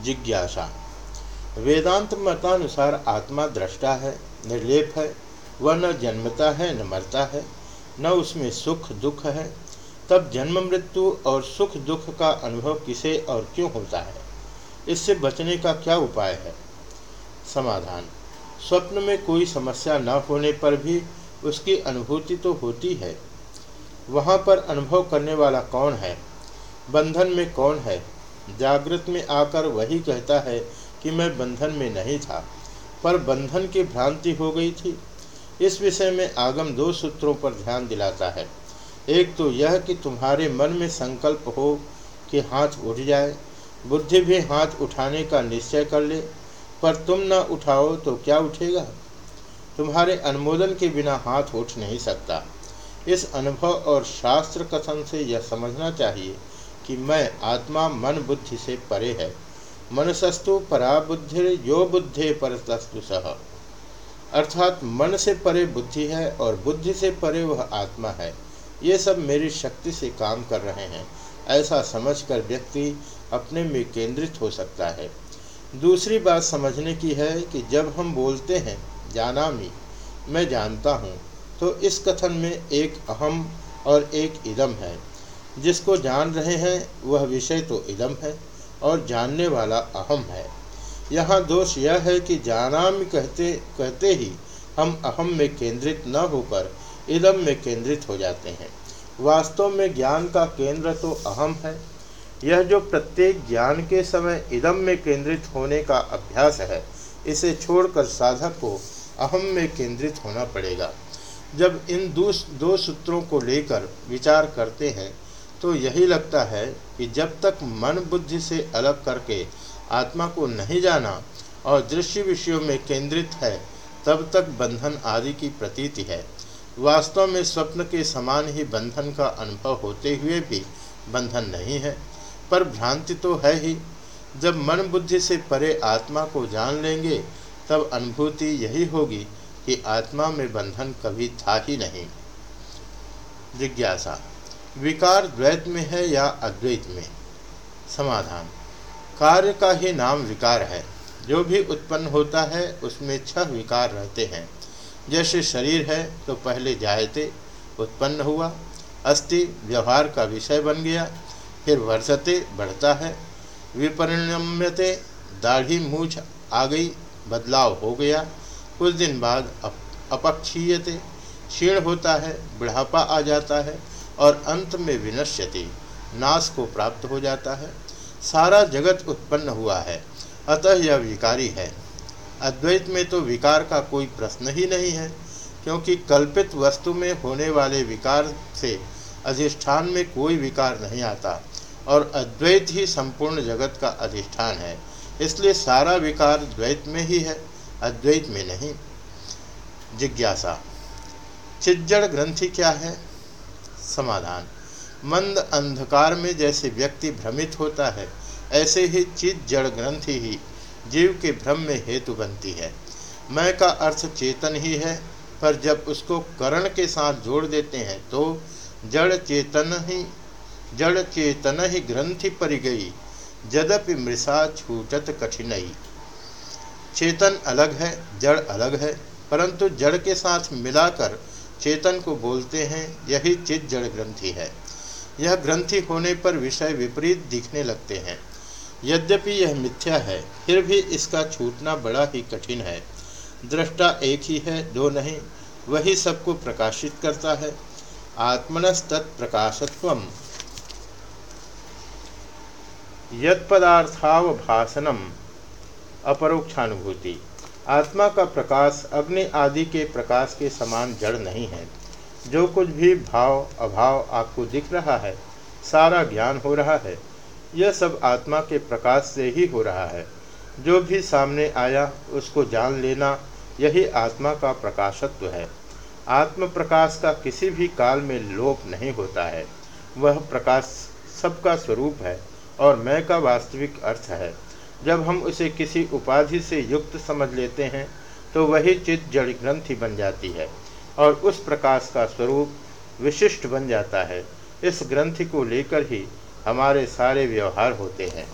जिज्ञासा। वेदांत मतानुसार आत्मा दृष्टा है, निर्लेप है, वह न जन्मता है, न मरता है, न उसमें सुख दुख है। तब जन्म मृत्यु और सुख दुख का अनुभव किसे और क्यों होता है? इससे बचने का क्या उपाय है? समाधान। स्वप्न में कोई समस्या न होने पर भी उसकी अनुभूति तो होती है। वहाँ पर अनुभव करने वाला कौन है? बंधन में कौन है? जागृत में आकर वही कहता है कि मैं बंधन में नहीं था, पर बंधन की भ्रांति हो गई थी। इस विषय में आगम दो सूत्रों पर ध्यान दिलाता है। एक तो यह कि तुम्हारे मन में संकल्प हो कि हाथ उठ जाए, बुद्धि भी हाथ उठाने का निश्चय कर ले, पर तुम न उठाओ तो क्या उठेगा? तुम्हारे अनुमोदन के बिना हाथ उठ नहीं सकता। इस अनुभव और शास्त्र कथन से यह समझना चाहिए कि मैं आत्मा मन बुद्धि से परे है। मनसस्तु परा बुद्धि यो बुद्धे परतस्तु सह। अर्थात मन से परे बुद्धि है और बुद्धि से परे वह आत्मा है। ये सब मेरी शक्ति से काम कर रहे हैं। ऐसा समझकर व्यक्ति अपने में केंद्रित हो सकता है। दूसरी बात समझने की है कि जब हम बोलते हैं जाना मी मैं जानता हूँ तो इस कथन में एक अहम और एक इदम है। जिसको जान रहे हैं, वह विषय तो इदम है और जानने वाला अहम है। यहाँ दोष यह है कि जानाम कहते कहते ही हम अहम में केंद्रित न होकर इदम में केंद्रित हो जाते हैं। वास्तव में ज्ञान का केंद्र तो अहम है। यह जो प्रत्येक ज्ञान के समय इदम में केंद्रित होने का अभ्यास है, इसे छोड़कर साधक को अहम में केंद्रित होना पड़ेगा। जब इन दो दो सूत्रों को लेकर विचार करते हैं तो यही लगता है कि जब तक मन बुद्धि से अलग करके आत्मा को नहीं जाना और दृश्य विषयों में केंद्रित है, तब तक बंधन आदि की प्रतीति है। वास्तव में स्वप्न के समान ही बंधन का अनुभव होते हुए भी बंधन नहीं है, पर भ्रांति तो है ही। जब मन बुद्धि से परे आत्मा को जान लेंगे, तब अनुभूति यही होगी कि आत्मा में बंधन कभी था ही नहीं। जिज्ञासा विकार द्वैत में है या अद्वैत में? समाधान। कार्य का ही नाम विकार है। जो भी उत्पन्न होता है उसमें छह विकार रहते हैं। जैसे शरीर है तो पहले जायते उत्पन्न हुआ। अस्थि व्यवहार का विषय बन गया। फिर वर्षते बढ़ता है। विपरिणम्यते दाढ़ी मूछ आ गई बदलाव हो गया। कुछ दिन बाद अप, अपक्षीयते क्षीण होता है बुढ़ापा आ जाता है। और अंत में विनश्यति। नाश को प्राप्त हो जाता है। सारा जगत उत्पन्न हुआ है। अतः यह विकारी है। अद्वैत में तो विकार का कोई प्रश्न ही नहीं है, क्योंकि कल्पित वस्तु में होने वाले विकार से अधिष्ठान में कोई विकार नहीं आता और अद्वैत ही संपूर्ण जगत का अधिष्ठान है। इसलिए सारा विकार द्वैत में ही है, अद्वैत में नहीं। जिज्ञासा। चिज्जड़ ग्रंथि क्या है? समाधान। मंद अंधकार में जैसे व्यक्ति भ्रमित होता है, ऐसे ही चित जड़ ग्रंथि ही, जीव के भ्रम में हेतु बनती है। मैं का अर्थ चेतन ही है, पर जब उसको करण के साथ जोड़ देते हैं तो जड़ चेतन ही, जड़ चेतन ही ग्रंथि पर गई जदपि मृषा छूटत कठिनई। चेतन अलग है, जड़ अलग है, परंतु जड़ के साथ मिलाकर चेतन को बोलते हैं, यही चित जड़ ग्रंथि है। यह ग्रंथि होने पर विषय विपरीत दिखने लगते हैं। यद्यपि यह मिथ्या है, फिर भी इसका छूटना बड़ा ही कठिन है। दृष्टा एक ही है, दो नहीं, वही सबको प्रकाशित करता है। आत्मनस तत्प्रकाशत्व यत्पदार्थावभाषणम अपरोक्षानुभूति। आत्मा का प्रकाश अग्नि आदि के प्रकाश के समान जड़ नहीं है। जो कुछ भी भाव, अभाव आपको दिख रहा है, सारा ज्ञान हो रहा है, यह सब आत्मा के प्रकाश से ही हो रहा है। जो भी सामने आया, उसको जान लेना, यही आत्मा का प्रकाशत्व है। आत्म प्रकाश का किसी भी काल में लोप नहीं होता है। वह प्रकाश सबका स्वरूप है, और मैं का वास्तविक अर्थ है। जब हम उसे किसी उपाधि से युक्त समझ लेते हैं तो वही चित्त जड़ ग्रंथि बन जाती है और उस प्रकाश का स्वरूप विशिष्ट बन जाता है। इस ग्रंथि को लेकर ही हमारे सारे व्यवहार होते हैं।